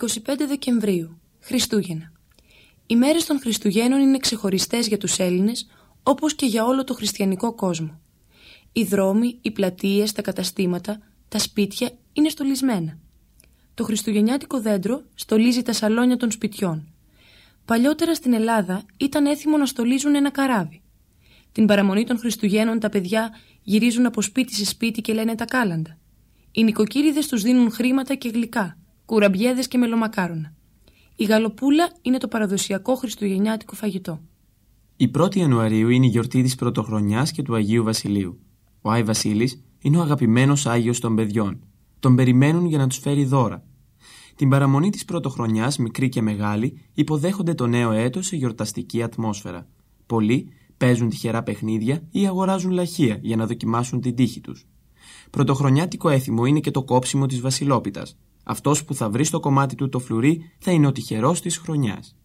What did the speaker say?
25 Δεκεμβρίου, Χριστούγεννα. Οι μέρες των Χριστουγέννων είναι ξεχωριστές για τους Έλληνες, όπως και για όλο το χριστιανικό κόσμο. Οι δρόμοι, οι πλατείες, τα καταστήματα, τα σπίτια είναι στολισμένα. Το χριστουγεννιάτικο δέντρο στολίζει τα σαλόνια των σπιτιών. Παλιότερα στην Ελλάδα ήταν έθιμο να στολίζουν ένα καράβι. Την παραμονή των Χριστουγέννων τα παιδιά γυρίζουν από σπίτι σε σπίτι και λένε τα κάλαντα. Οι νοικοκύριδες τους δίνουν χρήματα και γλυκά, κουραμπιέδες και μελομακάρονα. Η γαλοπούλα είναι το παραδοσιακό χριστουγεννιάτικο φαγητό. Η 1η Ιανουαρίου είναι η γιορτή της Πρωτοχρονιάς και του Αγίου Βασιλείου. Ο Άι Βασίλης είναι ο αγαπημένος Άγιος των παιδιών. Τον περιμένουν για να τους φέρει δώρα. Την παραμονή της Πρωτοχρονιάς, μικρή και μεγάλη, υποδέχονται το νέο έτος σε γιορταστική ατμόσφαιρα. Πολλοί παίζουν τυχερά παιχνίδια ή αγοράζουν λαχεία για να δοκιμάσουν την τύχη τους. Πρωτοχρονιάτικο έθιμο είναι και το κόψιμο της Βασιλόπιτας. Αυτός που θα βρει στο κομμάτι του το φλουρί θα είναι ο τυχερός της χρονιάς.